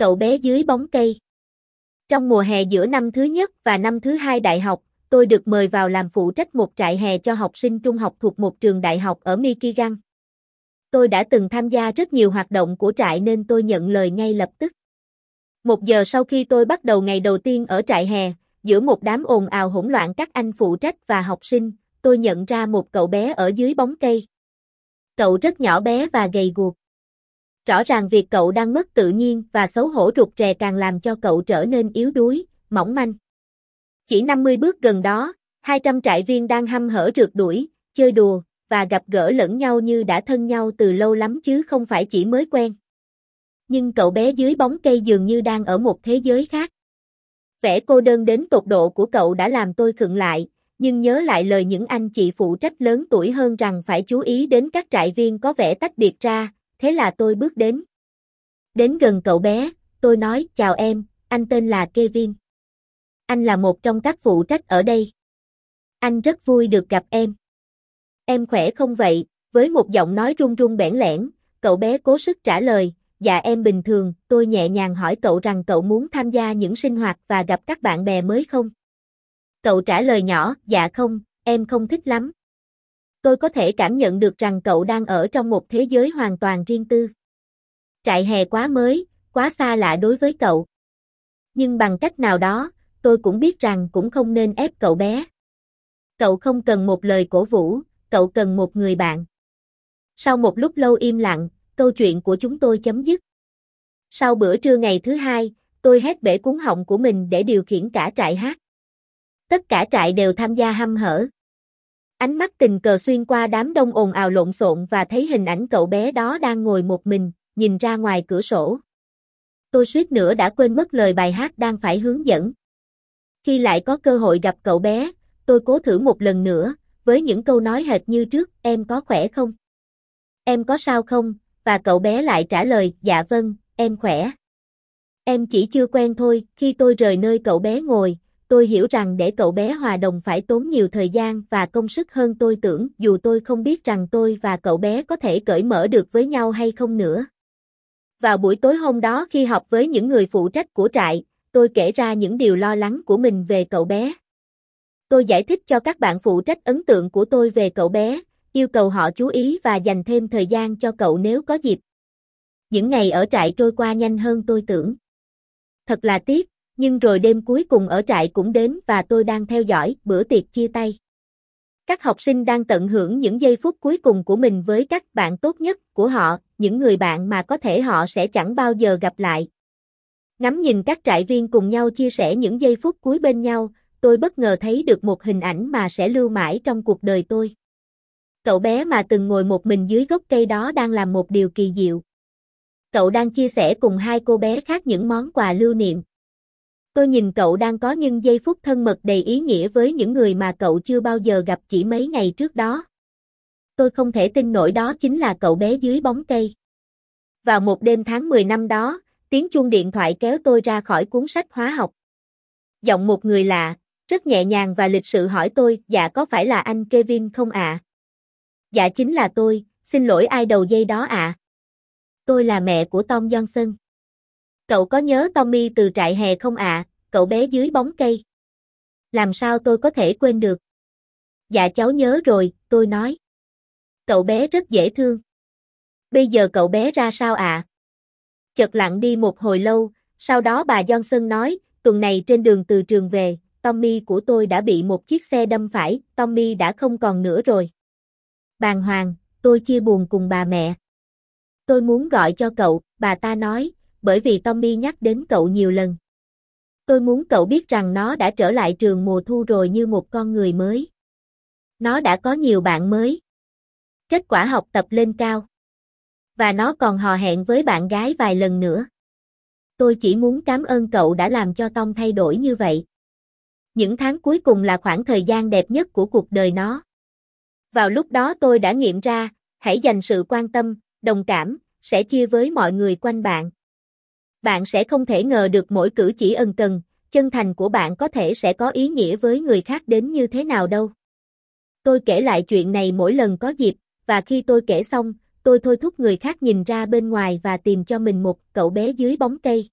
Cậu bé dưới bóng cây Trong mùa hè giữa năm thứ nhất và năm thứ hai đại học, tôi được mời vào làm phụ trách một trại hè cho học sinh trung học thuộc một trường đại học ở Michigan. Tôi đã từng tham gia rất nhiều hoạt động của trại nên tôi nhận lời ngay lập tức. Một giờ sau khi tôi bắt đầu ngày đầu tiên ở trại hè, giữa một đám ồn ào hỗn loạn các anh phụ trách và học sinh, tôi nhận ra một cậu bé ở dưới bóng cây. Cậu rất nhỏ bé và gầy guộc. Rõ ràng việc cậu đang mất tự nhiên và xấu hổ rụt rè càng làm cho cậu trở nên yếu đuối, mỏng manh. Chỉ 50 bước gần đó, 200 trại viên đang hăm hở rượt đuổi, chơi đùa, và gặp gỡ lẫn nhau như đã thân nhau từ lâu lắm chứ không phải chỉ mới quen. Nhưng cậu bé dưới bóng cây dường như đang ở một thế giới khác. Vẻ cô đơn đến tột độ của cậu đã làm tôi khựng lại, nhưng nhớ lại lời những anh chị phụ trách lớn tuổi hơn rằng phải chú ý đến các trại viên có vẻ tách biệt ra, thế là tôi bước đến. Đến gần cậu bé, tôi nói, chào em, anh tên là Kevin. Anh là một trong các phụ trách ở đây. Anh rất vui được gặp em. Em khỏe không vậy? Với một giọng nói run run bẽn lẽn, cậu bé cố sức trả lời, dạ em bình thường, tôi nhẹ nhàng hỏi cậu rằng cậu muốn tham gia những sinh hoạt và gặp các bạn bè mới không? Cậu trả lời nhỏ, dạ không, em không thích lắm. Tôi có thể cảm nhận được rằng cậu đang ở trong một thế giới hoàn toàn riêng tư. Trại hè quá mới, quá xa lạ đối với cậu. Nhưng bằng cách nào đó, tôi cũng biết rằng cũng không nên ép cậu bé. Cậu không cần một lời cổ vũ, cậu cần một người bạn. Sau một lúc lâu im lặng, câu chuyện của chúng tôi chấm dứt. Sau bữa trưa ngày thứ hai, tôi hét bể cuốn họng của mình để điều khiển cả trại hát. Tất cả trại đều tham gia hăm hở. Ánh mắt tình cờ xuyên qua đám đông ồn ào lộn xộn và thấy hình ảnh cậu bé đó đang ngồi một mình, nhìn ra ngoài cửa sổ. Tôi suýt nữa đã quên mất lời bài hát đang phải hướng dẫn. Khi lại có cơ hội gặp cậu bé, tôi cố thử một lần nữa, với những câu nói hệt như trước, em có khỏe không? Em có sao không? Và cậu bé lại trả lời, dạ vâng, em khỏe. Em chỉ chưa quen thôi, khi tôi rời nơi cậu bé ngồi, tôi hiểu rằng để cậu bé hòa đồng phải tốn nhiều thời gian và công sức hơn tôi tưởng, dù tôi không biết rằng tôi và cậu bé có thể cởi mở được với nhau hay không nữa. Vào buổi tối hôm đó khi họp với những người phụ trách của trại, tôi kể ra những điều lo lắng của mình về cậu bé. Tôi giải thích cho các bạn phụ trách ấn tượng của tôi về cậu bé, yêu cầu họ chú ý và dành thêm thời gian cho cậu nếu có dịp. Những ngày ở trại trôi qua nhanh hơn tôi tưởng. Thật là tiếc, nhưng rồi đêm cuối cùng ở trại cũng đến và tôi đang theo dõi bữa tiệc chia tay. Các học sinh đang tận hưởng những giây phút cuối cùng của mình với các bạn tốt nhất của họ, những người bạn mà có thể họ sẽ chẳng bao giờ gặp lại. Ngắm nhìn các trại viên cùng nhau chia sẻ những giây phút cuối bên nhau, tôi bất ngờ thấy được một hình ảnh mà sẽ lưu mãi trong cuộc đời tôi. Cậu bé mà từng ngồi một mình dưới gốc cây đó đang làm một điều kỳ diệu. Cậu đang chia sẻ cùng hai cô bé khác những món quà lưu niệm. Tôi nhìn cậu đang có những giây phút thân mật đầy ý nghĩa với những người mà cậu chưa bao giờ gặp chỉ mấy ngày trước đó. Tôi không thể tin nổi đó chính là cậu bé dưới bóng cây. Vào một đêm tháng 10 năm đó, tiếng chuông điện thoại kéo tôi ra khỏi cuốn sách hóa học. Giọng một người lạ, rất nhẹ nhàng và lịch sự hỏi tôi, dạ có phải là anh Kevin không ạ? À? Dạ chính là tôi, xin lỗi ai đầu dây đó ạ. À? Tôi là mẹ của Tom Johnson. Cậu có nhớ Tommy từ trại hè không ạ, à? cậu bé dưới bóng cây? Làm sao tôi có thể quên được? Dạ cháu nhớ rồi, tôi nói. Cậu bé rất dễ thương. Bây giờ cậu bé ra sao ạ? À? Chợt lặng đi một hồi lâu, sau đó bà Johnson nói, tuần này trên đường từ trường về, Tommy của tôi đã bị một chiếc xe đâm phải, Tommy đã không còn nữa rồi. Bàng hoàng, tôi chia buồn cùng bà mẹ. Tôi muốn gọi cho cậu, bà ta nói, bởi vì Tommy nhắc đến cậu nhiều lần. Tôi muốn cậu biết rằng nó đã trở lại trường mùa thu rồi như một con người mới. Nó đã có nhiều bạn mới. Kết quả học tập lên cao. Và nó còn hò hẹn với bạn gái vài lần nữa. Tôi chỉ muốn cảm ơn cậu đã làm cho Tom thay đổi như vậy. Những tháng cuối cùng là khoảng thời gian đẹp nhất của cuộc đời nó. Vào lúc đó tôi đã nghiệm ra, hãy dành sự quan tâm, đồng cảm, sẽ chia với mọi người quanh bạn. Bạn sẽ không thể ngờ được mỗi cử chỉ ân cần, chân thành của bạn có thể sẽ có ý nghĩa với người khác đến như thế nào đâu. Tôi kể lại chuyện này mỗi lần có dịp, và khi tôi kể xong, tôi thôi thúc người khác nhìn ra bên ngoài và tìm cho mình một cậu bé dưới bóng cây.